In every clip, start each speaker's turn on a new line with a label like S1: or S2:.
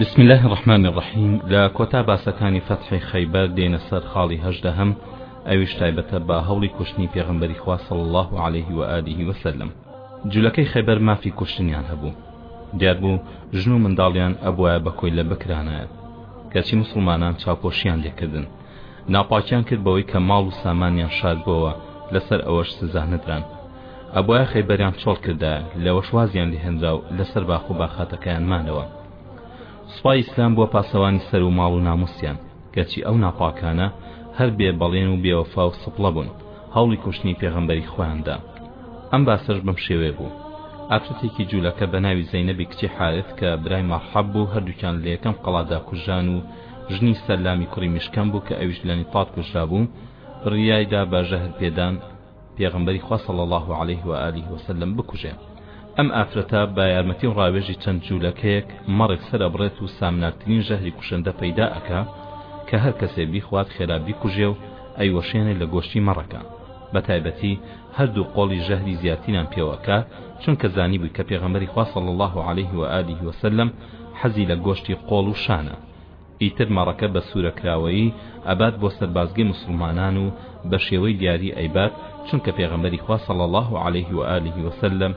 S1: بسم اللە الرحمن الرحیم لە کۆتا باسەکانی فەتحی خەیبەر دێنە سەر خاڵی هەژدەهەم ئەویش تایبەتە بە هەوڵی کوشتنی پێغەمبەری خوا صلی الله علیه و آله و سلم جولەکەی خەیبەر مافی کوشتنیان هەبوو دیار بوو ژن و منداڵیان ئەبوایە بە کۆیلە بکرانایە کەچی مسلمانان چاپۆشیان لێکردن ناپاکیان کرد بەوەی کە ماڵ و سامانیان شاردبووەوە لەسەر ئەوەش سزا نەدران ئەبوایە خەیبەریان چۆڵ کردایە لەوەش وازیان لێ هێنرا و لەسەر باخ و باخاتەکەیان مانەوە سوپای ئیسلام بووە پاسەوانی سەر و ماڵ و ناموسیان گەرچی ئەو ناپاکانە هەر بێ بەڵێن و بێوەفا و سپڵە بوون هەوڵی کوشتنی پێغەمبەری خۆیان دا ئەم باسەش بەم شێوەیە بوو ئافرەتێکی جوولەکە بە ناوی زەینەبی کچی حارث کە برای مەرحەب بوو هەردووکیان لە یەکەم قەڵادا کوژران و ژنی سەلامی کوڕی میشکەم بوو کە ئەویش لە نیطات کوژرا بوو بڕیایدا بە ژەهر پێدان پێغەمبەری خوا صلی اللە علیه و آله و سلم بکوژێن ئەم ئافرەتە بە یارمەتی و ڕاوێژی چەند جوولەکەیەک مەڕێک سەر ئەبڕێت و سامناکترین ژەهری کوشندە پەیدا ئەکا کە هەر کەسێ بیخوات خێرا بیکوژێ و ئەیوەشێنێ لە گۆشتی مەڕەکە بەتایبەتی هەردوو قۆڵی ژەهری زیاتیران پێوە ئەکا چونکە زانیبووی کە پێغەمبەری خوا صلی اللە علیه و آله و سلم حەزی لە گۆشتی قۆڵ و شانە ئیتر مەڕەکە بە سورەکراوەیی ئەبات بۆ سەربازگەی موسڵمانان و بە شێوەی دیاری ئەیبات چونکە پێغەمبەری خوا صلی اللە علیه و آله و سلم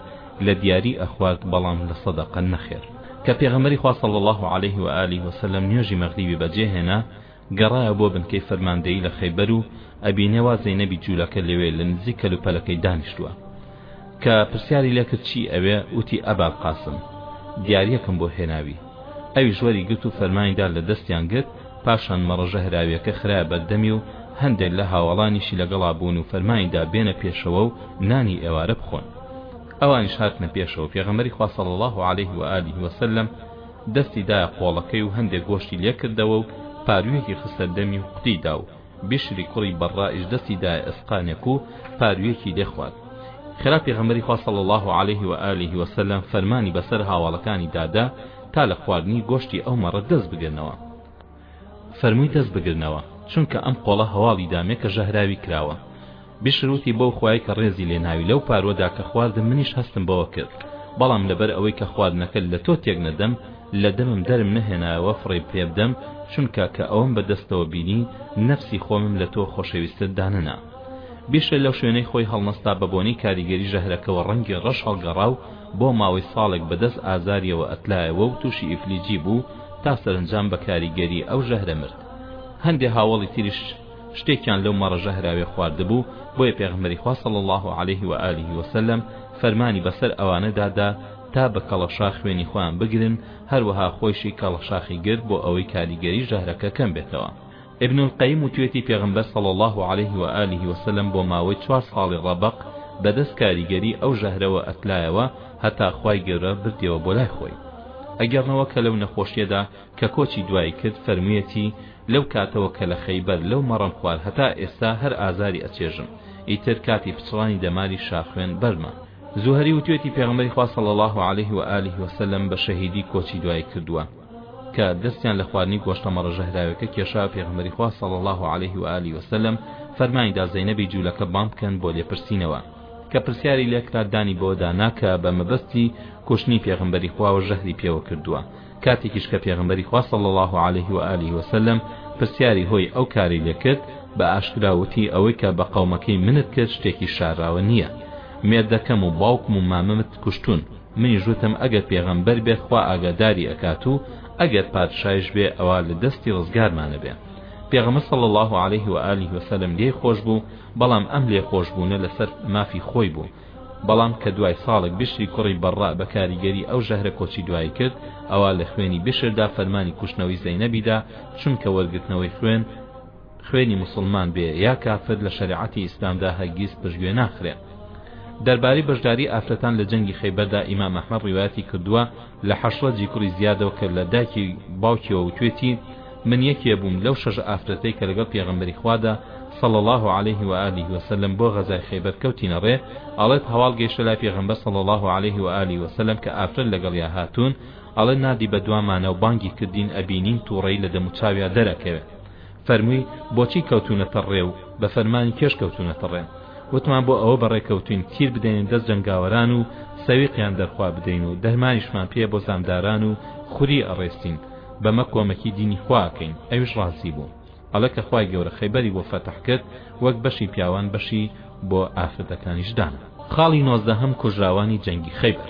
S1: لە دیاری ئەخوارد بەڵام لە صەدەقە نەخێر کە پێغەمبەری خوا صلی اللە علیه و آله و سلم نوێژی مەغریبی بەجێ هێنا گەڕایەوە بۆ بنکەی فەرماندەیی لە خەیبەر و ئەبینێ وا زەینەبی جولەکە لەوێ لە نزیک کەلوپەلەکەی دانیشتوە کە پرسیاری لێ کرد چی ئەوێ وتی ئەبال قاسم دیاریەکم بۆ هێناوی ئەویش وەری گرت و فەرمانی دا لە دەستیان گرت پاشان مەڕە ژەهراویەکە خرایە بەردەمی و هەندێک لە هاوەڵانیشی لەگەڵا بوون و فەرمانی دا بێنە پێشەوە و نانی ئێوارە بخۆن ئەوانیش هاتنە پێشەوە پێغەمبەری خوا صلی الله علیه و آله و سلم دەستی دایە قۆڵەکەی و هەندێک گۆشتی لێ کردەوە و پارویەکی خستە دەمی و قوتی دا و بیشری کوڕی بەڕڕائیش دەستی دایە ئێسقانێک و پاروویەکی لێ خوارد. خێرا پێغەمبەری خوا صلی اللە علیه و آله و سلم فەرمانی بەسەر هاواڵەکانی دا دا تا لە خواردنی گۆشتی ئەو مەڕە دەست بگرنەوە. فەرمووی دەست بگرنەوە، چونکە ئەم قۆڵە هەواڵی دامێکە ژەهراوی کراوە. بشر وتی بەو خوای کە ڕێزی لێ ناوی لەو پاروەدا کە خواردم منیش هەستم بەوە کرد بەڵام لەبەر ئەوەی کە خواردنەکە لە تۆ تێک نەدەم لە دەمم دەرم نەهێنایەوە فڕێی پێ بدەم چونکە کە ئەوەم بە دەستەوە بینی نەفسی خۆمم لە تۆ خۆشەویستر دانەنا بیشر لەو شوێنەی خۆی هەڵنەستا بە بۆنەی کاریگەری ژەهرەکەوە ڕەنگی ڕەش هەڵگەڕا و بۆ ماوەی ساڵێک بە دەست ئازاریەوە ئەتلایەوە و تووشی ئیفلیجی بوو تا سەرەنجام بە کاریگەری ئەو ژەهرە مرد هەندێ هاوەڵی تریش شتێکیان لەو مەڕە ژەهراوێ خواردبوو بۆیە پێغەمبەری خوا صلی اللە علیه و آله و سلم فەرمانی بەسەر ئەوانەدا دا تا بە کەڵەشاخ خوێنی خۆیان بگرن هەروەها خۆیشی کەڵەشاخی گرت بۆ ئەوەی کاریگەری ژەهرەکە کەم بێتەوە ابن القیم وتوێتی پێغمبەر صلی الله عليه و آله و سلم بۆ ماوەی چوار ساڵی ڕەبەق بەدەست کاریگەری ئەو ژەهرەوە ئەتلایەوە هەتا خوای گەورە بردیەوە بۆ لای خۆی ئەگەڕنەوە کە لەو نەخۆشیەدا کە کۆچی دوایی کرد فەرموویەتی، لەو کاتەوە کە لە خەیبەر لەو مەڕەم خوار هەتا ئێستا هەر ئازاری ئەچێژم، ئیتر کاتی پچڕانی دەماری شاخوێن بەرمە. زوهری وتوێتی پێغەمبەری خوا صلی اللە علیه و آله و سلم بە شەهیدی کۆچی دوایی کردووە، کە دەستیان لە خواردنی گۆشتە مەڕە ژەهراوێکە کێشا پێغەمبەری خوا صلی اللە علیه و آله و سلم فەرمانی دا زەینەبی جوولەکە بانگ بکەن بۆ لێپرسینەوە، کە پرسیاری لێکرا دانی بەوەدا نا کە بە مەبەستی کوشتنی پێغەمبەری خواوە ژەهری پێوە کردووە، کاتێکیش کە پێغەمبەری خوا صلی اللە علیه و آله و سلم پرسیاری هۆی ئەو کارەی لێ کرد بە ئاشکرا وتی ئەوەی کە بە قەومەکەی منت کرد شتێکی شاراوە نییە مێردەکەم و باوکم و ماممت کوشتوون منیش وتم ئەگەر پێغەمبەر بێ خوا ئاگاداری ئەکات و ئەگەر پادشایش بێ ئەوا لە دەستی ڕزگارمان ئەبێ پێغەمبەر صلی اللە علیه و آله و سلم لێی خۆش بوو بەڵام ئەم لێخۆشبوونە لەسەر مافی خۆی بوو بەڵام کە دوای ساڵێک بشری کوڕی بەڕڕە بە کاریگەری ئەو ژەهرە کۆچی دوایی کرد، ئەوا لە خوێنی بشردا فەرمانی کوشتنەوەی زەینەبی دا، چونکە وەرگرتنەوەی خوێن، خوێنی موسڵمان بێ یا کافر لە شەرێعەتی ئیسلامدا هەرگیز پشتگوێ ناخرێ. دەربارەی بەشداری ئافرەتان لە جەنگی خەیبەردا ئیمام ئەحمەد ڕیوایەتی کردووە، لە حەشرەجی کوڕی زیادەوە کە لە دایکی باوکیەوە وتوێتی، من یەکێ بووم لەو شەش ئافرەتەی کە لەگەڵ پێغەمبەری خوادا صلی اللە علیه و آله و سلم بۆ غەزای خەیبەر کەوتینە ڕێ، ئەڵێت هەواڵ گەیشتە لای پێغەمبەر صلی اللە علیه و آله و سلم کە ئافرەت لەگەڵیا هاتوون، ئەڵێ ناردی بەدوامانەوە بانگی کردین ئەبینین توڕەیی لە دەموچاویا دەرئەکەوێ، فەرمووی بۆچی کەوتوونەتە ڕێ و بە فەرمانی کێش کەوتوونەتە ڕێ؟ وتمان بۆ ئەوە بەڕێ کەوتووین تیر بدەینە دەست جەنگاوەران و سەویقیان دەرخوارد بدەین و دەرمانیشمان پێیە بۆ زامداران و خوری ئەڕێسین بەمە کۆمەکی دینی خوا ئەکەین ئەویش ڕازی بوو ئەڵێ کە خوای گەورە خەیبەری بۆ فەتح کرد وەک بەشی پیاوان بەشی بۆ ئافرەتەکانیش دانا خاڵی نۆزدەهەم کوژراوانی جەنگی خەیبەر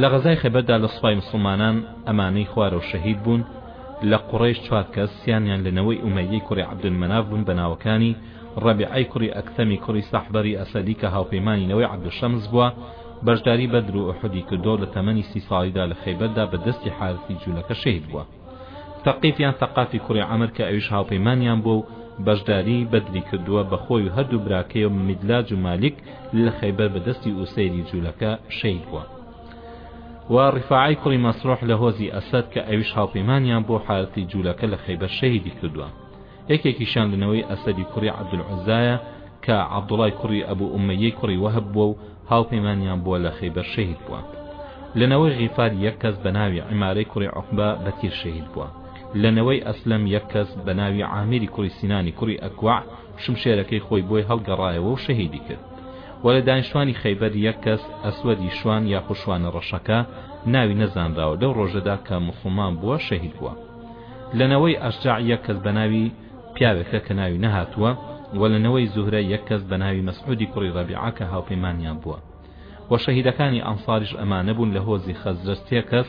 S1: لە غەزای خەیبەردا لە سوپای موسڵمانان ئەمانەی خوارەوە شەهید بوون لە قوڕەیش چوار کەس سیانیان لە نەوەی ئومەیەی کوڕی عەبدولمەناف بوون بە ناوەکانی، ڕەبیعەی کوڕی ئەکسەمی کوڕی سەحبەری ئەسەدی کە هاوپەیمانی نەوەی عەبدولشەمس بووە، بەشداری بەدر و ئوحودی کردووەو لە تەمەنی سی ساڵیدا لە خەیبەردا بە دەستی حارثی جوولەکە شەهید بووە. ثەقیف یان ثەقافی کوڕی عەمر کە ئەویش هاوپەیمانیان بووە و بەشداری بەدری کردووە، بە خۆی و هەردوو براکەی و میدلاج و مالیک لە خەیبەر بە دەستی ئوسەیری جوولەکە شەهید بووە. و ڕیفاعەی کوڕی مەسروح لە هۆزی ئەسەد کە ئەویش هاوپەیمانیان بۆ حارسی جوولەکە لە خەیبەر شەهیدی کردووە یەکێکیشیان لەنەوەی ئەسەدی کوڕی عەبدولعوزایە کە عەبدوڵای کوڕی ئەبو ئومەیەی کوڕی وەهب بووە و هاوپەیمانیان بووە لە خەیبەر شەهید بووە لەنەوەی غیفار یەک کەس بە ناوی عمارەی کوڕی عقبە بە تیر شەهید بووە لەنەوەی ئەسلەم یەک کەس بە ناوی عامیری کوڕی سینانی کوڕی ئەکوع شمشێرەکەی خۆی بۆی هەڵگەڕایەوە و شەهیدی کرد و لە دانیشتوانی خەیبەر یەک کەس، ئەسوەدی شوان یاخود شوانە ڕەشەکە، ناوی نەزانراوە لەو ڕۆژەدا کە موسڵمان بووە شەهید بووە. لە نەوەی ئەشجەع یەک کەس بە ناوی پیاوێکە کە ناوی نەهاتووە، وە لە نەوەی زوهرە یەک کەس بە ناوی مەسعودی کوڕی ڕەبیعە کە هاوپەیمانیان بووە. وە شەهیدەکانی ئەنساریش ئەمانە بوون لە هۆزی خەزرەج سێ کەس،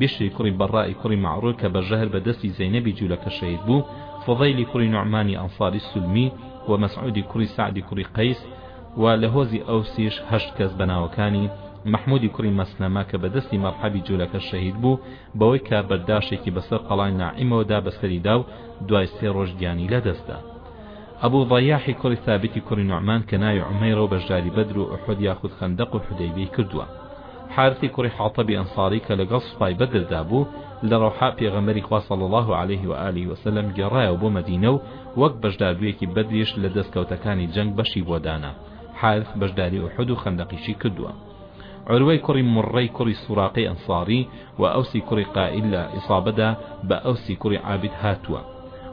S1: بشری کوڕی بەڕاء ی کوڕی مەعروڕ کە بە ژەهر بە دەستی زەینەبی جوولەکە شەهید بوو، فوضەیلی کوڕی نوعمانی ئەنساری سولمی، وە مەسعودی کوڕی سەعدی کوڕی قەیس، وە لە هۆزی ئەوسیش هەشت کەس بە ناوەکانی، مەحمودی کوڕی مەسلەمە کە بە دەستی مەڕحەبی جوولەکە شەهید بوو بەوەی کە بەرداشێکی بەسەر قەڵای ناعیمەوە دا بەسەریدا و دوای سێ ڕۆژ گیانی لەدەستدا. ئەبو ضەیاحی کوڕی ثابتی کوڕی نوعمان کە ناوی عومەیرە و بەشداری بەدر و ئوحود یاخود خەندەق و حودەیبیەی کردووە. حارثی کوڕی حاطەبی ئەنصاری کە لەگەڵ سوپای بەدر دا بوو لە ڕەوحاء پێغەمبەری خوا صلی اللە علیه و آله و سلم گێڕایەوە بۆ مەدینە و وەک بەشداربوویەکی بەدریش لە دەسکەوتەکانی جەنگ بەشی بۆ دانا. حارث بەشداری ئوحود و خەندەقیشی کردووە. عروەی کوڕی موڕڕەی کوڕی سوڕاقەی ئەنساڕی و ئەوسی کوڕی قائیل لە ئیسابەدا بە ئەوسی کوڕی عابید هاتووە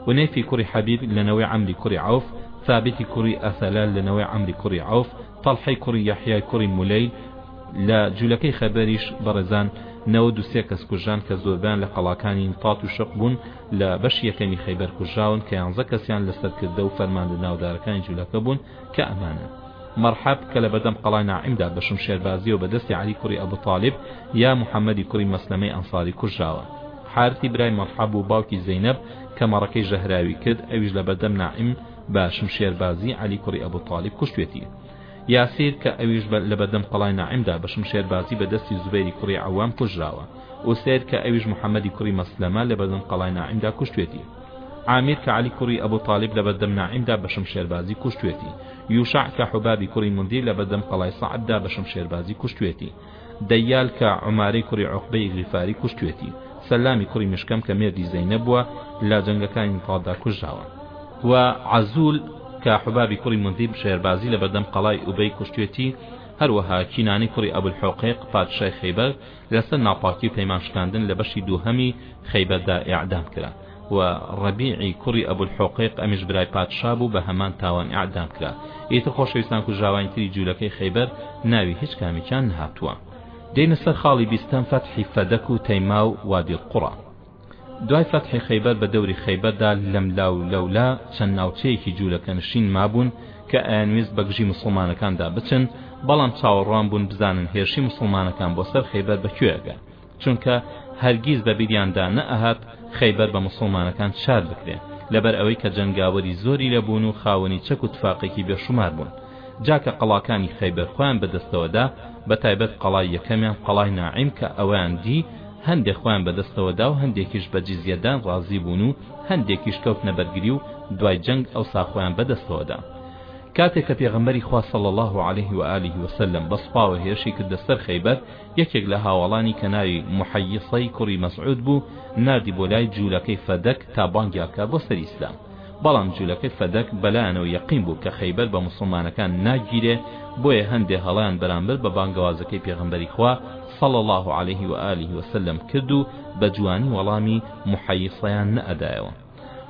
S1: ونەیفی کوڕی حەبیب لە نەوەی عەمری کوڕی عەوف ثابتی کوڕی ئەثەلە لە نەوەی عەمری کوڕی عەوف تەڵحەی کوڕی یەحیای کوڕی مولەیل لە جولەکەی خەبەریش بەڕێزان نەوەد و سێ کەس کوژران کە زۆربیان لە قەڵاکانی نتات و شق بوون لە بەشی یەکەمی خەیبەر کوژراون کە یانزە کەسیان لە سەرکردە و فەرماندە ناودارەکانی جولەکە بوون کە ئەمانە، مەرحەب کە لە بەردەم قەڵای ناعیمدا بە شمشێربازییەوە بە دەستی عەلی کوڕی ئەبو تالیب یا محەممەدی کوڕی مەسلەمەی ئەنساری کوژراوە. حارثی برای مەرحەب و باوکی زەینەب کە مەڕەکەی ژەهراوی کرد، ئەویش لە بەردەم ناعیم بە شمشێربازی عەلی کوڕی ئەبو تالیب کوشتوێتی. یاسیر کە ئەویش لە بەردەم قەڵای ناعیمدا بە شمشێربازی بە دەستی زوبەیری کوڕی عەوام کوژراوە. ئوسێر کە ئەویش محەممەدی کوڕی مەسلەمە لە بەردەم قەڵای ناعیمدا کوشتوێتی. عامیر کە عەلی کوڕی ئەبو تالیب لەبەردەم ناعیمدا بە شمشێربازی کوشتوێتی، یوشەع کە حوبابی کوڕی موندیر لەبەردەم قەڵای سەعددا بە شمشێربازی کوشتوێتی، دەیال کە عومارەی کوڕی عوقبەی غیفاری کوشتوێتی، سەلامی کوڕی مشکەم کە مێردی زەینەب بووە لە جەنگەکانی نیتاڵدا کوژراوە. و عەزول کە حوبابی کوڕی موندیر بشێربازی لەبەردەم قەڵای ئوبەی کوشتوێتی، هەروەها کینانی کوڕی ئەبو الحوقەیق پادشای خەیبەر، لەسەر ناپاکی و پەیمان شکاندن لە بەشی دووهەمی خەیبەردا ئێعدام کرا و ڕەبیعی کوڕی ئەبولحوقەیق ئەمیش برای پادشا بوو بە هەمان تاوان ئێعدام کرا ئیتر خۆشەویستان کوژراوانی تری جوولەکەی خەیبەر ناوی هیچ کامێکیان نەهاتووە دێینە سەر خاڵی بیستەم فەتحی فەدەک و تەیما و وادی القڕا. دوای فەتحی خەیبەر بە دەوری خەیبەردا لەملا و لەولا چەند ناوچەیەکی جوولەکەنشین مابوون کە ئەیانویست بەگژی موسڵمانەکاندا بچن بەڵام چاوەڕوان بوون بزانن هێرشی موسڵمانەکان بۆ سەر خەیبەر بە کوێ ئەگا چونکە هەرگیز بە بیریاندا نەئەهات خەیبەر بە موسڵمانەکان چار بکرێ لەبەر ئەوەی کە جەنگاوەری زۆری لە بوون و خاوەنی چەک و تفاقێکی بێشومار بوون جاکە قەڵاکانی خەیبەر خۆیان بەدەستەوەدا بە تایبەت قەڵای یەکەمیان قەڵای ناعیم کە ئەویان دی هەندێک خۆیان بەدەستەوە داو هەندێکیش بە جیزیە دان ڕازی بوون و هەندێکیش کەوتنە بەرگری و دوای جەنگ ئەوسا خۆیان بەدەستەوە دا کاتێک کە پێغەمبەری خوا صلی اللە علیه و آله و سلم بە سوپاوە هێرشی کردە سەر خەیبەر یەکێک لە هاوەڵانی کە ناوی محیصەی کوڕی مسعود بوو ناردی بۆ لای جولەکەی فدک تا بانگیان بکات بۆ سەر ئیسلام بەڵام جولەکەی فەدەک بەلایانەوە یەقین بوو کە خەیبەر بە موسڵمانەکان ناگیرێ بۆیە هەندێ هەڵەیان بەرامبەر بە بانگەوازەکەی پێغەمبەری خوا صلی اللە علیه و آله و سلم کرد و بە جوانی وەڵامی محیصەیان نەئەدایەوە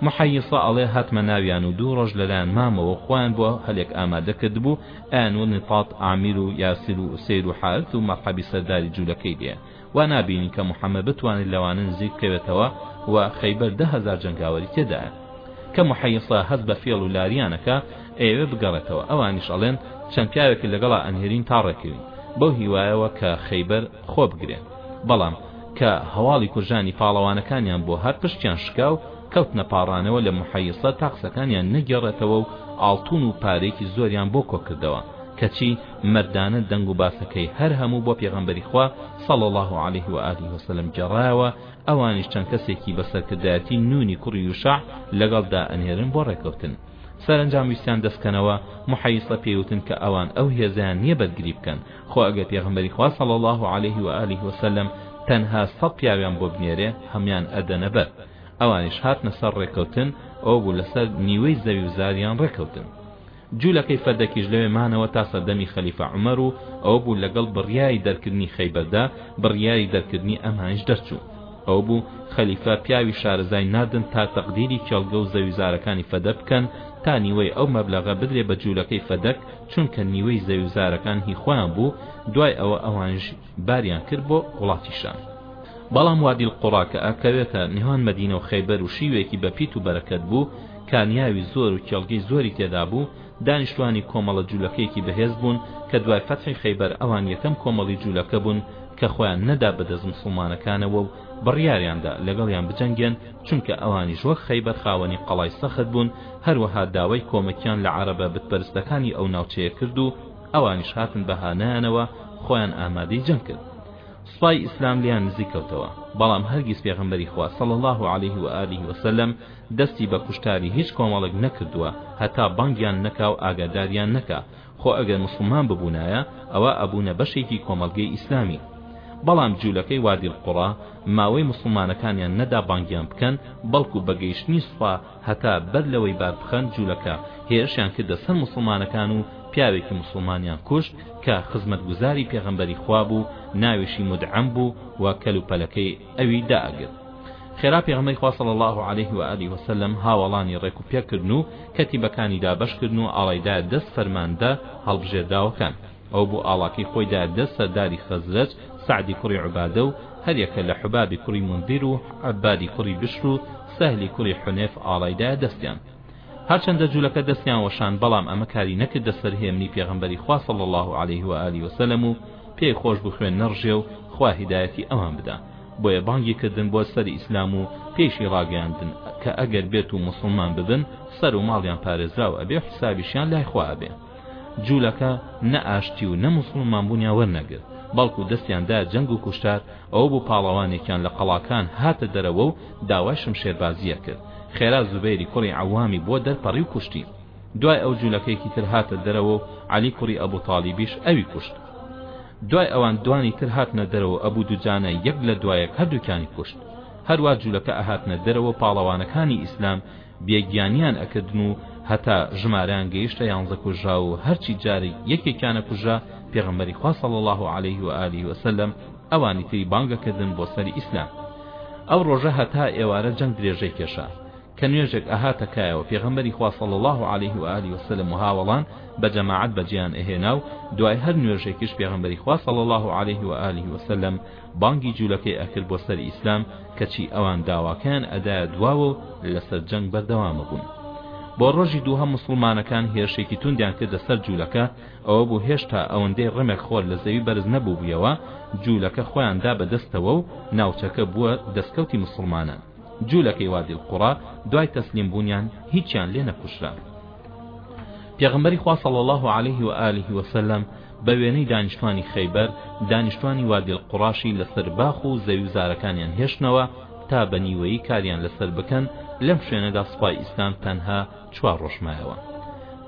S1: محیصە ئەڵێ هاتمە ناویان و دوو ڕۆژ لەلایان مامەوە و خۆیان بۆ هەلێک ئامادە کردبوو ئەیان و نطاط عامر و یاسر و ئوسەیر و حارث و مەرحەبی سەرداری جولەکەی لێ وا نابینی کە محەمەد بتوانێت لەوانە نزیک بکەوێتەوە و خەیبەر دە هەزار جەنگاوەری تێدایە کە محەیسە هەست بە فێڵ و لاریانەکە ئەیەوێ بگەڕێتەوە ئەوانیش ئەڵێن چەند پیاوێک لەگەڵا ئەنهێرین تا ڕێکەوین بەو هیوایەوە کە خەیبەر خۆ بگرێن بەڵام کە هەواڵی کورژانی پاڵەوانەکانیان بۆ هات پشتیان شکا و کەوتنە پاڕانەوە لە محەیسە تا قسەکانیان نەگێڕێتەوە و ئاڵتون و پارەیەکی زۆریان بۆ کۆکردەوە کەچی مەردانە دەنگ و باسەکەی هەر هەموو بۆ پێغەمبەری خوا صلی اللە علیه و آله و سلم گێڕایەوە ئەوانیش چەند کەسێکی بە سەرکردایەتی نونی کوڕی یوشەع لەگەڵ دا ئەنێرن بۆ ڕێکەوتن سەرەنجام ویستیان دەستکەنەوە محیصە پێیوتن کە ئەوان ئەو هێزیان نییە بەرگری بکەن خۆ ئەگەر پێغمبەری خوا صلی الله عليه و آله وسلم تەنها سەد پیاویان بۆ بنێرێ هەمان ئەدەنە بەر ئەوانیش هاتنە سەر ڕێکەوتن ئەو بوو لەسەر نیوەی زەوی و زاریان ڕێکەوتن جولەکەی فەدەکیش لەوێ مانەوە تا سەردەمی خەلیفە عومەر و ئەوە بوو لەگەڵ بڕیاری دەرکردنی خەیبەردا بڕیاری دەرکردنی ئەمانیش دەرچوو ئەوە بوو خەلیفە پیاوی شارەزای ناردن تا تەقدیری کێڵگە و زەویوزارەکانی فەدە بکەن تا نیوەی ئەو مەبلەغە بدرێ بە جولەکەی فەدەک چونکە نیوەی زەویوزارەکان هی خۆیان بوو دوای ئەوە ئەوانیش باریان کرد بۆ وڵاتی شام بەڵام وادی القڕا کە ئەکەوێتە نێوان مەدینە و خەیبەر و شیوێکی بە پیت و بەرەکەت بوو کانیاوی زۆر و کێڵگەی زۆری تێدا بوو دانیشتوانی کۆمەڵە جوولەکەیەکی بەهێز بوون کە دوای فەتحی خەیبەر ئەوان یەکەم کۆمەڵی جوولەکە بوون کە خۆیان نەدا بەدەست مسلمانەکانەوە و بڕیاریاندا لەگەڵیان بجەنگێن چونکە ئەوانیش وەک خەیبەر خاوەنی قەڵای سەخت بوون هەروەها داوای کۆمەکیان لە عەرەبە بتپەرستەکانی ئەو ناوچەیە کرد و ئەوانیش هاتن بە هانایانەوە خۆیان ئامادەی جەنگ کرد سوپای ئیسلام لیان نزیک کەوتەوە بەڵام هەرگیز پێغەمبەری خوا صلی الله علیه و آله و سلم دەستی بە کوشتاری هیچ کۆمەڵێک نەکردووە هەتا بانگیان نەکا و ئاگاداریان نەکا خۆ ئەگەر مسلمان ببوونایە ئەوە ئەبوونە بەشێکی کۆمەڵگەی ئیسلامی بەڵام جوولەکەی وادی القڕا ماوەی مسلمانەکانیان نەدا بانگیان بکەن بەڵکو بە گەیشتنی سوپا هەتا بەر لەوەی بار بخەن جولەکە هێرشیان کردە سەر موسڵمانەکان و پیاوێکی موسڵمانیان کوشت کە خزمەتگوزاری پێغەمبەری خوا بوو ناویشی مدعم بوو و کەلوپەلەکەی ئەوی دائەگرت خێرا پێغەمبەری خوا صلی الله علیه و آله وسلم هاوەڵانی ڕێک و پێک کردن و کەتیبەکانی دابەش کردن و ئاڵای دا دەست فەرماندە هەڵبژێردراوەکان ئەو بۆ ئاڵاکەی خۆی دا دە سەرداری خەزرەج، سەعدی کوڕی عوبادە و هەر یەکە لە حوبابی کوڕی مونذیر و عەبادی کوڕی بشر و سەهلی کوڕی حونێف ئاڵای دایە دەستیان. هەرچەندە جولەکە دەستیان وەشاند بەڵام ئەمە کاری نەکردە سەر هێمنی پێغەمبەری خوا صلی اللە علیه و آله و سلم و پێی خۆش بوو خوێن نەڕژێ و خوا هیدایەتی ئەوان بدا بۆیە بانگی کردن بۆ سەر ئیسلام و پێیشی ڕاگەیاندن کە ئەگەر بێت و موسڵمان ببن سەر و ماڵیان پارێزراو ئەبێ و حسابیشیان لای خوا ئەبێ. جولەکە نە ئاشتی و نە موسڵمان بوونیان وەرنەگرت بەڵکو دەستیان دا جەنگ و کوشتار ئەوە بوو پاڵەوانێکیان لە قەڵاکان هاتە دەرەوە و داوای شمشێربازیە کرد خێرا زوبێری کوڕی عەوامی بۆ دەرپەڕی و کوشتی دوای ئەو جولەکەیەکی تر هاتە دەرەوە و عەلی کوڕی ئەبو تالیبیش ئەوی کوشت دوای ئەوان دوانی تر هاتنە دەرەوە ئەبو دوجانە یەک لە دوایەک هەردووکیانی کوشت هەروا جولەکە ئەهاتنە دەرەوە پاڵەوانەکانی ئیسلام بێ گیانیان ئەکردن و هەتا ژمارەیان گەیشتە یانزە کوژرا و هەرچی جارێک یەکێکیان ئەکوژا پێغەمبەری خوا صلی اللە علیه و آله و سلم ئەوانی تری بانگ ئەکردن بۆ سەر ئیسلام ئەو ڕۆژە هەتا ئێوارە جەنگ درێژەی کێشا کە نوێژێک ئەهاتە کایەوە پێغەمبەری خوا صلی الله علیه و آله و سلم و هاوەڵان بە جەماعەت بەجێیان ئەهێنا و دوای هەر نوێژێکیش پێغەمبەری خوا صلی الله علیه و آله و سلم بانگی جولەکەی ئەکرد بۆ سەر ئیسلام کەچی ئەوان داواکەیان ئەدایە دواوە و لەسەر جەنگ بەردەوامبوون بۆ ڕۆژی دووهەم موسڵمانەکان هێرشێکی توندیان کردە سەر جولەکە ئەوە بوو هێشتا ئەوەندەی ڕمێک خۆر لە زەوی بەرز نەبووبوویەوە جولەکە خۆیان دا بە دەستەوە و ناوچەکە بووە دەستکەوتی موسڵمانان جولەکەی وادی القڕا دوای تەسلیم بوونیان هیچیان لێ نەکوشرا پێغمبەری خوا صلی الله علیه و آله وسلم بە وێنەی دانیشتوانی خەیبەر، دانیشتوانی وادی القراشی لەسەر باخ و زەوی و زارەکانیان هێشتنەوە تا بە نیوەیی کاریان لەسەر بکەن، لەم شوێنەدا سوپای ئیسلام تەنها چوار ڕۆژ مایەوە.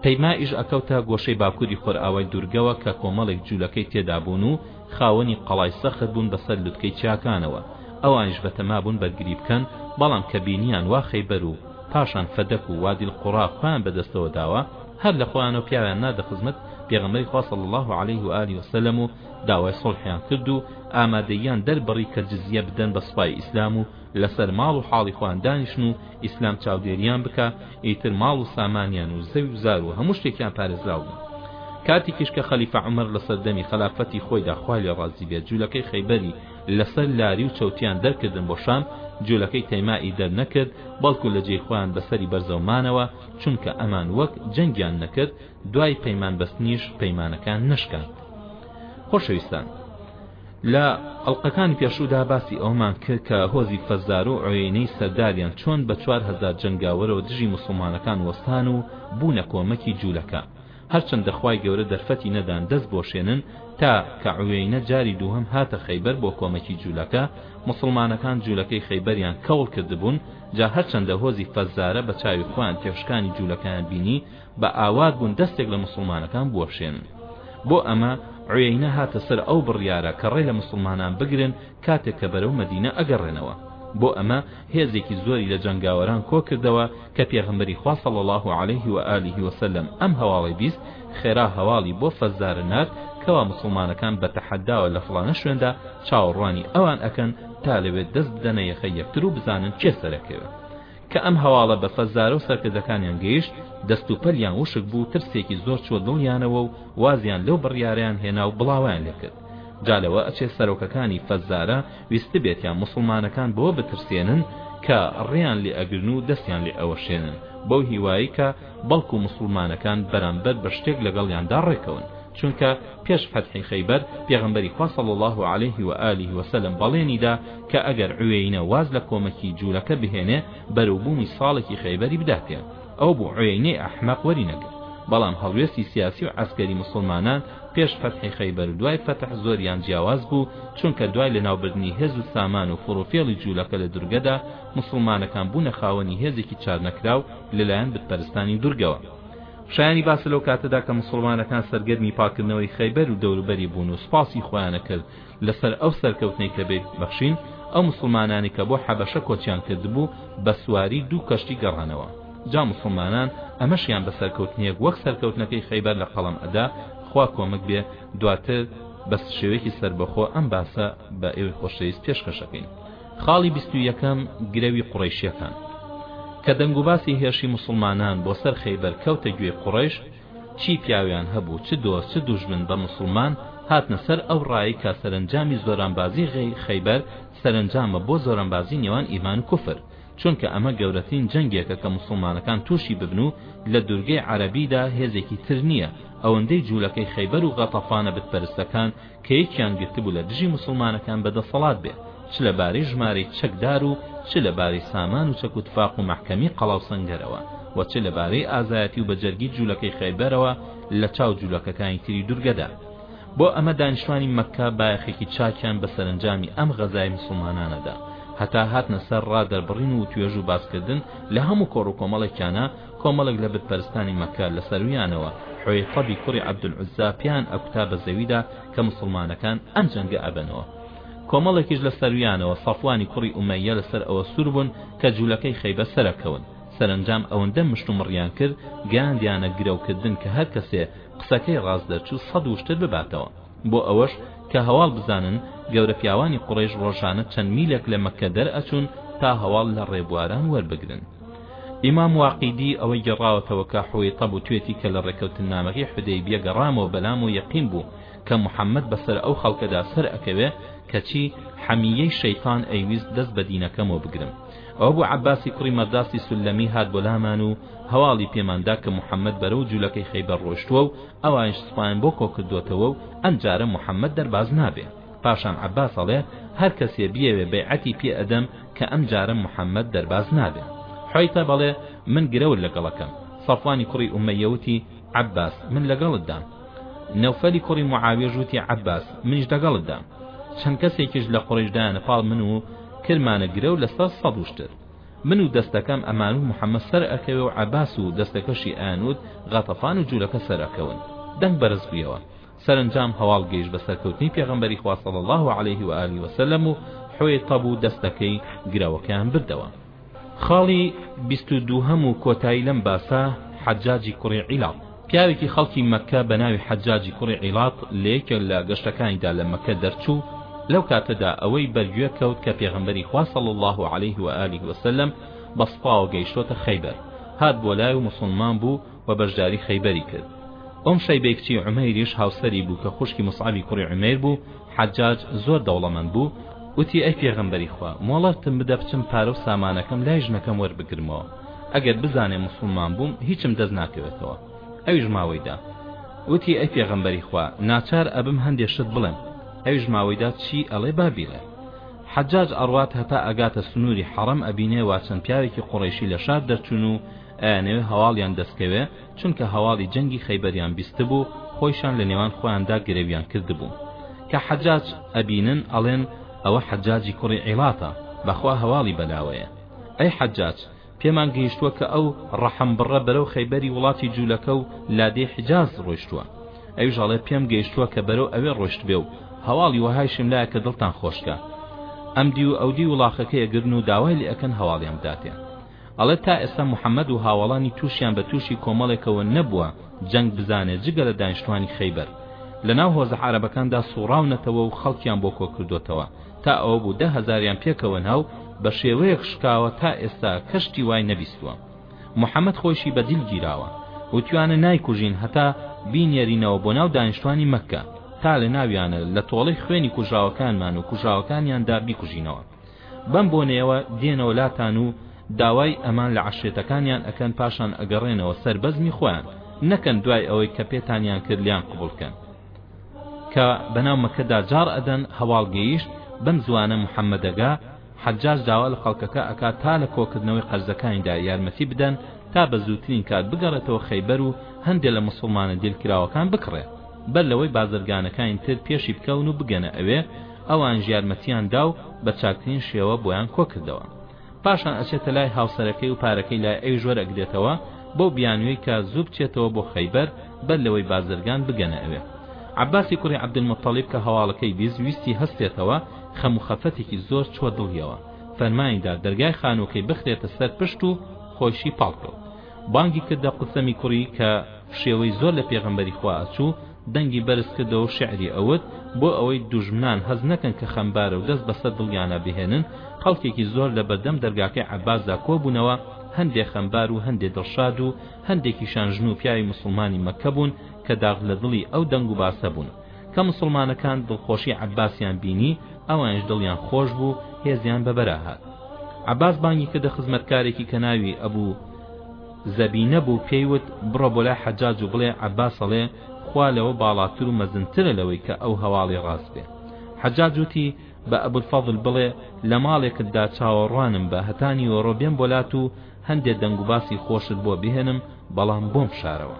S1: تەیما ئیش ئەکەوتە گۆشەی باکووری خۆرئاوای دورگەوە کە کۆمەڵێک جولەکەی تێدابوون و خاوەنی قەڵای سەخت بوون بەسەر لوتکەی چیاکانەوە، ئەوانیش بەتەمابوون بەرگری بکەن، بەڵام کە بینیان وا خەیبەر و پاشان فەدەک و وادی القرا خۆیان بەدەستەوە داوە، هەر لە خۆیانەوە پیاویان ناردە خزمەت پێغەمبەری خوا صلی اللە علیه و آله و سلم و داوای صلحیان کرد و ئامادەییان دەربڕی کە جزیە بدەن بە سوپای ئیسلام و لەسەر ماڵ و حاڵی خۆیان دانیشن و ئیسلام چاودێریان بکا ئیتر ماڵ و سامانیان و زەوی و زار و هەموو شتێکیان پارێزراو بوو کاتێکیش کە خەلیفە عومەر لە سەردەمی خەلافەتی خۆیدا خوای لێ ڕازی بێت جوولەکەی خەیبەری لەسەر لاری و چەوتیان دەرکردن بۆ شام جوولەکەی تەیمائی دەرنەکرد بەڵکو لە جێی خۆیان بەسەری بەرزەو مانەوە چونکە ئەمان وەک جەنگیان نەکرد دوای پەیمان بەستنیش پەیمانەکان نەشکاند خۆشەویستان لە ئەڵلقەکانی پێشوودا باسی ئەومان کرد کە هۆزی فەزار و عێنەی سەرداریان چۆن بە چوار هەزار جنگاوەرەوە دژی مسلمانەکان وەستان و بوونە کۆمەکی جوولەکە هەرچەندە خوای گەورە دەرفەتی نەدان دەست بۆشێنن تا کە عوێینە جاری دووهەم هاتە خەیبەر بۆ کۆمەکی جولەکە موسڵمانەکان جولەکەی خەیبەریان کەوڵ کردبوون جا هەرچەندە هۆزی فەزارە بە چاوی خۆیان کەفشکانی جولەکەیان بینی بە ئاوات بوون دەستێک لە موسڵمانەکان بوەشێنن بۆ ئەمە عوێینە هاتە سەر ئەو بڕیارە کە ڕێ لە موسڵمانان بگرن کاتێک کە بەرەو مەدینە ئەگەڕێنەوە بۆ ئەمە هێزێکی زۆری لە جەنگاوەران کۆ کردەوە، کە پێغەمبەری خوا صلی اللە علیه و آله و سلم ئەم هەواڵەی بیست، خێرا هەواڵی بۆ فەززارە نارد، کەوا موسڵمانەکان بە تەحەداوە لە فڵانە شوێندا چاوەڕوانی ئەوان ئەکەن تا لەوێ دەست بدەنە یەخەی یەکتر و بزانن کێ سەرەکەوێ. کە ئەم هەواڵە بە فەززارە و سەرکردەکانیان گەیشت، دەست و پەلیان وشک بوو، ترسێکی زۆر چووە دڵیانەوە و وازیان لەو بڕیارەیان هێنا و بڵاوەیان لێ کرد. جا لەوە ئەچێ سەرۆکەکانی فەززارە، ویستبێتیان موسڵمانەکان بەوە بترسێنن کە ڕێیان لێ ئەگرن و دەستیان لێ ئەوەشێنن بەو هیوایەی کە بەڵکو موسڵمانەکان بەرامبەر بە شتێک لەگەڵیاندا ڕێکەون چونکە پێش فەتحی خەیبەر پێغەمبەری خوا صلی الله علیه و آله و سلم بەڵێنی دا کە ئەگەر عوێینە واز لە کۆمەکی جوولەکە بهێنێ بەرەو بوونی ساڵێکی خەیبەری بدا پێ ئەو بوو عویەینەی ئەحمەق وەری نەگرت. بەڵام هەڵوێستی سیاسی و عەسکەری موسڵمانان پێش فەتحی خەیبەر و دوای فەتح زۆریان جیاواز بوو، چونکە دوای لەناوبردنی هێز و سامان و فڕوفێڵی جوولەکە لە دورگەدا، موسڵمانەکان بوونە خاوەنی هێزێکی چارنەکراو لەلایەن بتپەرستانی دورگەوە. شایانی باسە لەو کاتەدا کە موسڵمانەکان سەرگەرمی پاککردنەوەی خەیبەر و دەوروبەری بوون و سوپاسی خۆیانەکرد، لەسەر ئەو سەرکەوتنەی کە بێت بەخشین ئەو موسڵمانانی کە بۆ حەبەشە کۆچیان کردبوو بە سواری دوو کەشتی گەڕانەوە جا موسڵمانان ئەمەشیان بە سەرکەوتنێک وەک سەرکەوتنەکەی خەیبەر لە قەڵەم ئەدا خوا کۆمک بێ دواتر بە شێوەیەکی سەربەخۆ ئەم باسە بە ئێوەی خۆشەویست پێشکەشەکەین خاڵی بیست و یەکەم گرەوی قوڕیشیەکان کە دەنگوباسی هێرشی موسڵمانان بۆ سەر خەیبەر کەوتە گوێی قوڕیش چی پیاویان هەبوو چ دۆست چ دوژمن بە موسڵمان هاتنە سەر ئەو ڕایەی کە سەرەنجامی زۆرانبازی غەی خەیبەر سەرەنجامە بۆ زۆرانبازی نێوان ئیمان و کوفر چونکە ئەمە گەورەترین جەنگێکە کە موسڵمانەکان تووشی ببن و لە دوورگەی عەرەبیدا هێزێکی تر نییە ئەوەندەی جوولەکەی خەیبەر و غەتەفانە بتپەرستەکان کە یەکیان گرتبوو لە دژی موسڵمانەکان بە دەسەڵات بێ چ لە بارەی ژمارەی چەک دار و چ لە بارەی سامان و چەک و تفاق و مەحکەمی قەڵاو سەنگەرەوە و چ لە بارەی ئازایەتی و بە جەرگی جولەکەی خەیبەرەوە لە چاو جولەکەکانی تری دورگەدا بۆ ئەمە دانیشتوانی مەککە بایەخێکی چاکیان بە سەرەنجامی ئەم غەزای موسڵمانانەدا هەتا هاتنە سەر ڕا دەربڕین و توێژ و باسکردن لە هەموو کۆڕ و کۆمەڵێکیانە کۆمەڵێک لە بت پەرستانی مەککە لە سەروویانەوە حوەیتەبی کوڕی عەبدولعوزا پێیان ئەکوتا بە زەویدا کە موسڵمانەکان ئەم جەنگە ئەبەنەوە کۆمەڵێکیش لە سەروویانەوە سەفوانی کوڕی ئومەییە لەسەر ئەوە سوور بوون کە جوولەکەی خەیبە سەرەکەون سەرەنجام ئەوەندە مشتومڕیان کرد گەیاندیانە گرەوکردن کە هەر کەسێ قسەکەی ڕاست دەرچوو سەد وشتر بباتەوە بۆ ئەوەش کە هەواڵ بزانن، گەورە پیاوانی قوڕەیش ڕۆژانە چەند میلێک لە مەککە دەرئەچوون تا هەواڵ لە ڕێبواران وەربگرن. ئیمام واقیدی ئەوەی گێڕاوەتەوە کە حوەیطەب وتوێتی کە لە ڕێکەوتننامەکەی حودەیبیە گەڕامەوە بەلام و یەقین بوو کە محەمەد بەسەر ئەو خەڵکەدا سەرئەکەوێ کەچی حەمییەی شەیتان ئەیویست دەست بە دینەکەمەوە بگرم ئەوە بوو عەباسی کوڕی مەرداسی سولەمی هات بۆ لامان و هەواڵی پێماندا کە محەمەد بەرەو جولەکەی خەیبەر ڕۆیشتووە و ئەوانیش سوپایان بۆ کۆکردووەتەوە و ئەمجارە محەممەد دەرباز نابێ. پاشان عەباس ئەڵێ، هەر کەسێ بیەوێ بەیعەتی پێ ئەدەم کە ئەمجارە محەممەد دەرباز نابێ. حوەیتەب ئەڵێ، من گرەور لەگەڵەکەم. سەفوانی کوڕی ئومەیە وتی، عەباس، من لەگەڵتدام. نەوفەلی کوڕی موعاویەش وتی، عەباس، منیش لەگەڵتدام. چەند کەسێکیش لە قورەیش دایانە پاڵ من و کرمانە گرەو لەسەر سەد وشتر. من و دەستەکەم ئەمانوت محەمەد سەر ئەکەوێ و عەباس و دەستەکەشی ئەیانوت غەتەفان و جولەکە سەر ئەکەون دەنگ بەرز بویەوە سەرەنجام هەواڵ گەیشت بە سەرکەوتنی پێغەمبەری خوا صلی اللە علیه و آله و سلم و حویطب و دەستەکەی گرەوەکەیان بردەوە خاڵی بیست و دووهەم و کۆتایی لەم باسە حەجاجی کوڕی عیلاط پیاوێکی خەڵکی مەککە بە ناوی حەجاجی کوڕی عیلاط لە یەکێک لە گەشتەکانیدا لە مەککە دەرچوو، لەو کاتەدا ئەوەی بەرگوێ کەوت کە پێغەمبەری خوا صلی اللە علیه و آله و سلم بە سپاوە گەیشتۆتە خەیبەر، هات بۆ لای و موسڵمان بوو و بەشداری خەیبەری کرد. ئوم شەیبەی کچی عومەیریش هاوسەری بوو کە خوشکی مصعبی کوڕی عومەیر بوو، حەجاج زۆر دەوڵەمەند بوو، وتی، ئەی پێغەمبەری خوا، مۆڵەتم بدە بچم پارە و سامانەکەم لای ژنەکەم وەربگرمەوە، ئەگەر بزانێ موسڵمان بووم، هیچم دەست ناکەوێتەوە. ئەویش ماوەی دا. وتی، ئەی پێغەمبەری خوا، ناچار ئەبم هەندێ شت بڵێم. ئەویش ماوەی دا، چی ئەڵێ با بیڵێ. حەجاج ئەڕوات هەتا ئەگاتە سنووری حەڕەم ئەبینێ وا چەند پیاوێکی قوڕەیشی لە شار دەرچوون و ئەیانەوێ هەواڵیان دەست کەوێ، چونکە هەواڵی جەنگی خەیبەریان بیستبوو خۆیشان لە نێوان خۆیاندا گرەویان کردبوو کە حەجاج ئەبینن ئەڵێن ئەوە حەجاجی کوڕی عیڵاتە بەخوا هەواڵی بەلاوەیە ئەی حەجاج پێمان گەیشتووە کە ئەو ڕەحم بڕە بەرەو خەیبەری وڵاتی جوولەکە و لادێ حجاز ڕۆیشتووە ئەویش ئەڵێ پێم گەیشتووە کە بەرەو ئەوێ ڕۆشت بێ و هەواڵی وەهایشم لایە کە دڵتان خۆشکە ئەم دی و ئەودی وڵاخەکەی ئەگرن و داوای لێ ئەکەن هەواڵیان بداتێ ئەڵێت تا ئێستا محەمەد و هاوەڵانی تووشیان بە تووشی کۆمەڵێکەوە نەبووە جەنگ بزانێ جگە لە دانیشتوانی خەیبەر لە ناو هۆزە عەرەبەکاندا سووڕاونەتەوە و خەڵکیان بۆ کۆ کردۆتەوە تا ئەوە بوو دە هەزاریان پێکەوەنە و بە شێوەیەک شکاوە تا ئێستا کەشتی وای نەبیستووە محەمەد خۆیشی بە دیل گیراوە وتویانە نایکوژین هەتا بینێرینەوە بۆ ناو دانیشتوانی مەککە تا لە ناویانە لە تۆڵەی خوێنی کوژراوەکانمان و کوژراوەکانیاندا بیکوژینەوە بەم بۆنەیەوە دێنەوە لاتان و داوای ئەمان لە عەشرێتەکانیان ئەکەن پاشان ئەگەڕێنەوە سەر بەزمی خۆیان نەکەن دوای ئەوەی کە پێتانیان کرد لیان قبول کەن کە بەناو مەکەدا جاڕ ئەدەن هەواڵ گەیشت بەم زوانە محەممەدەگا حەجاج داوا لە خەڵکەکە ئەکا تا لە کۆکردنەوەی قەرزەکانیدا یارمەتی بدەن تا بە زووترین کات بگەڕێتەوە خەیبەر و هەندێک لە مسلمانە دیلکراوەکان بکڕێ بەر لەوەی بازرگانەکانی تر پێشی بکەون و بگەنە ئەوێ ئەوانیش یارمەتیان دا و بە چاکترین شێوە بۆیان کۆکردەوە پاشان ئەچێتە لای هاوسەرەکەی و پارەکەی لای ئەویش وەرئەگرێتەوە بەو بیانویەی کە زوو بچێتەوە بۆ خەیبەر بەر لەوەی بازرگان بگەنە ئەوێ عەباسی کوڕی عەبدولموتەڵیب کە هەواڵەکەی بیست ویستی هەستێتەوە خەم و خەفەتێکی زۆر چووە دڵیەوە فەرمانی دا دەرگای خانووەکەی بخرێتە سەر پشت و خۆیشی پاڵکەوت بانگی کردە قوسەمی کوڕی کە شێوەی زۆر لە پێغەمبەری خوا ئەچوو دەنگی بەرز کردەوە و شیعری ئەوت، بۆ ئەوەی دوژمنان هەست نەکەن کە خەمبارە و دەست بەسەر دڵیانا بهێنن، خەڵکێکی زۆر لە بەردەم دەرگاکەی عەباسدا کۆ بوونەوە، هەندێ خەمبار و هەندێ دڵشاد و هەندێکیشان ژن و پیاوی موسڵمانی مەککە بوون کە داخ لە دڵی ئەو دەنگ و باسە بوون. کە موسڵمانەکان دڵخۆشی عەباسیان بینی، ئەوانیش دڵیان خۆش بوو، هێزیان بە بەرا هات. عەباس بانگی کردە خزمەتکارێکی کە ناوی ئەبوو، زەبی نەبوو پێی وت بڕۆ بۆ لای حەجاج و بڵێ عەباسەڵێ خوا لەوە باڵاتر و مەزنترە لەوەی کە ئەو هەواڵی ڕاست بێ حەجاج وتی بە ئەبولفەضل بڵێ لە ماڵێکتدا چاوەڕوانم بە هەتا نیوەڕۆ بێم بۆ لات و هەندێ دەنگوباسی خۆشت بۆ بهێنم بەڵام بۆم شارەوە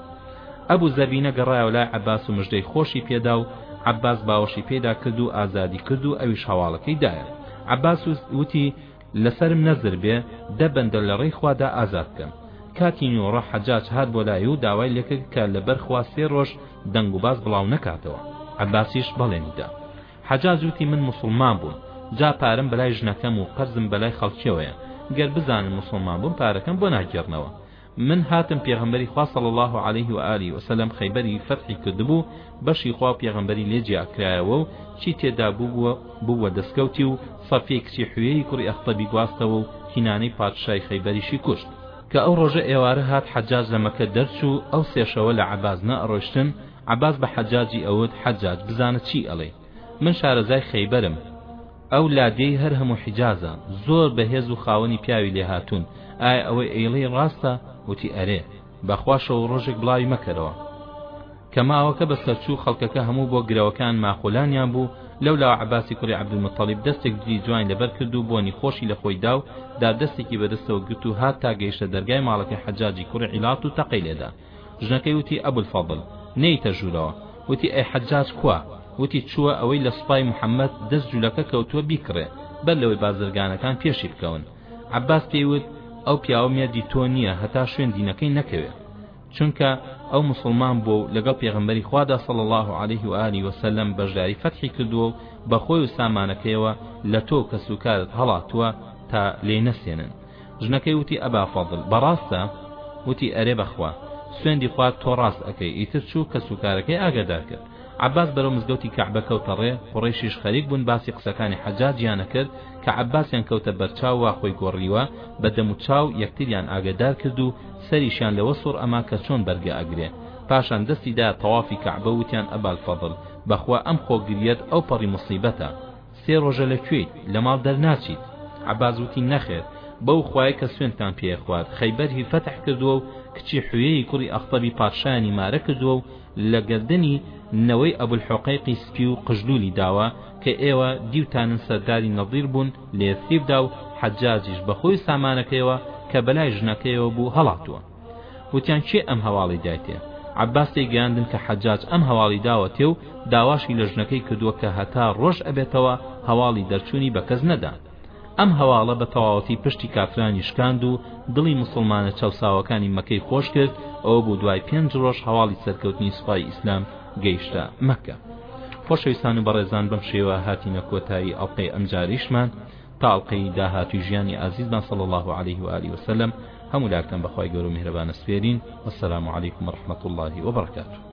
S1: ئەبوو زەبینە گەڕایەوە لای عەباس و مژدەی خۆشی پێدا و عەباس باوەشی پێدا کرد و ئازادی کرد و ئەویش هەواڵەکەی دایە عەباس وتی لەسەرم نەزر بێ دە بەندە لە ڕێی خوادا ئازاد بکەن کاتی نۆڕە حەجاج هات بۆ لای و داوای لێکرد کە لە بەر خوا سێ ڕۆژ دەنگ و باز بڵاو نەکاتەوە عەباسیش بەڵێنی دا حەجاج وتی من موسڵمان بووم جا پارەم بەلای ژنەکەم و قەرزم بەلای خەڵکیەوەیە گەر بزانن موسڵمان بووم پارەکەم بۆ ناگێڕنەوە من هاتم پێغەمبەری خوا صلی اللە علیه و آله و سلم خەیبەری فەتحی کردبوو بەشی خوا و پێغەمبەری لێ جیا کرایەوە و چی تێدا بوو بووە دەسکەوتی و صەفیەی کچی حویەی کوڕی ئەختەبی گواستەوە و کینانەی پادشای خەیبەریشی کوشت کە ئەو ڕۆژە ئێوارە هات حەجاج لە مەکە دەرچوو ئەو سێ شەوە لە عەباس نەئەڕۆیشتن عەباس بە حەجاجی ئەوت حەجاج بزانە چی ئەڵێی من شارەزای خەیبەرم ئەو لادێی هەر هەموو حیجازە زۆر بەهێز و خاوەنی پیاوی لێهاتوون ئایا ئەوەی ئەیڵێی ڕاستە وتی ئەرێ بەخوا شەو و ڕۆژێک بڵاوی مەکەرەوە کە ماوەکە بە سەرچوو خەڵکەکە هەموو بۆ گرەوەکان ماخۆلانیان بوو لەو لاوە عباسی کوڕی عبدالمطلب دەستێک جلی جوانی لەبەر کرد و بۆنی خۆشی لە خۆی دا و دا دەستێکی بەدەستەوە گرت و هات تا گەیشتە دەرگای ماڵەکەی حەجاجی کوڕی عیلاط و تەقەی لێدا ژنەکەی وتی، ئەبولفەضل، نێیتە ژوورەوە. وتی، ئەی حەجاج کوا؟ وتی، چووە ئەوەی لە سوپای محەممەد دەست جولەکە کەوتووە بیکڕێ، بەر لەوەی بازرگانەکان پێشی بکەون. عەباس پێی وت، ئەو پیاوە مێردی تۆ نییە هەتا شوێن دینەکەی نەکەوێ. چونکە ئەو موسڵمان بووە و لەگەڵ پێغەمبەری خوادا صلی اللە علیه و آله و سلم بەشداری فەتحی کردووە و بە خۆی و سامانەکەیەوە لە تۆ و کەسوکارت هەڵاتووە تا لێی نەستێنن. ژنەکەی وتی ئەبا فەضل بەڕاستە؟ وتی ئەرێ بەخوا سوێندی خوات تۆ ڕاست ئەکەی ئیتر چوو کەسوکارەکەی ئاگادار کرد عەباس بەرەو مزگەوتی کەعبە کەوتە ڕێ قوڕەیشیش خەریک بوون باسی قسەکانی حەجاجیان ئەکرد کە عەباسیان کەوتە بەرچاو وا خۆی گۆڕیوە بە دەم و چاو یەکتریان ئاگادار کرد و سەریشیان لەوە سوڕ ئەما کە چۆن بەرگە ئەگرێ پاشان دەستی دا تەوافی کەعبە وتیان ئەبا الفەضل بەخوا ئەم خۆگریەت ئەوپەڕی موسیبەتە سێ ڕۆژە لە کوێیت لە ماڵ دەرناچیت عەباس وتی نەخێر بەو خوایە کە سوێندتان پێیە خوارد خەیبەر هی فەتح کردووە و کچی حویەی کوڕی ئەختەبی پادشایانی مارە کردووە و لە گەردنی نەوەی ئەبولحوقەیقی سپی و قژلولی داوە کە ئێوە دیوتانن سەرداری نەضیر بوون لە یەثریبدا و حەجاجیش بە خۆی و سامانەکەیەوە کە بەلای ژنەکەیەوە بوو هەڵاتووە وتیان کێ ئەم هەواڵەی دایتێ عەباس پێی گەیاندن کە حەجاج ئەم هەواڵی داوەتێ و داواشی لە ژنەکەی کردووە کە هەتا ڕۆژ ئەبێتەوە هەواڵی دەرچوونی بە کەس نەدا ئەم هەواڵە بە تەواوەتی پشتی کافرانی شکاند و دڵی مسلمانە چەوساوەکانی مەکەی خۆش کرد ئەوە بوو دوای پێنج ڕۆژ هەواڵی سەرکەوتنی سوپای ئیسلام گەیشتە مەکە خۆشەویستان و بەڕێزان بەم شێوە هاتینە کۆتایی ئەڵلقەی ئەمجاریشمان تا ئەڵقەی داهاتووی ژیانی ئازیزمان صلی اللە علیه و آله وسلم هەموو لاکتان بەخوای گەورە و میهرەبانە سپێرین والسلام علیکم ورحمة اللە وبرکاته